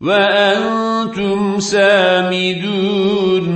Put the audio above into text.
وأنتم سامدون.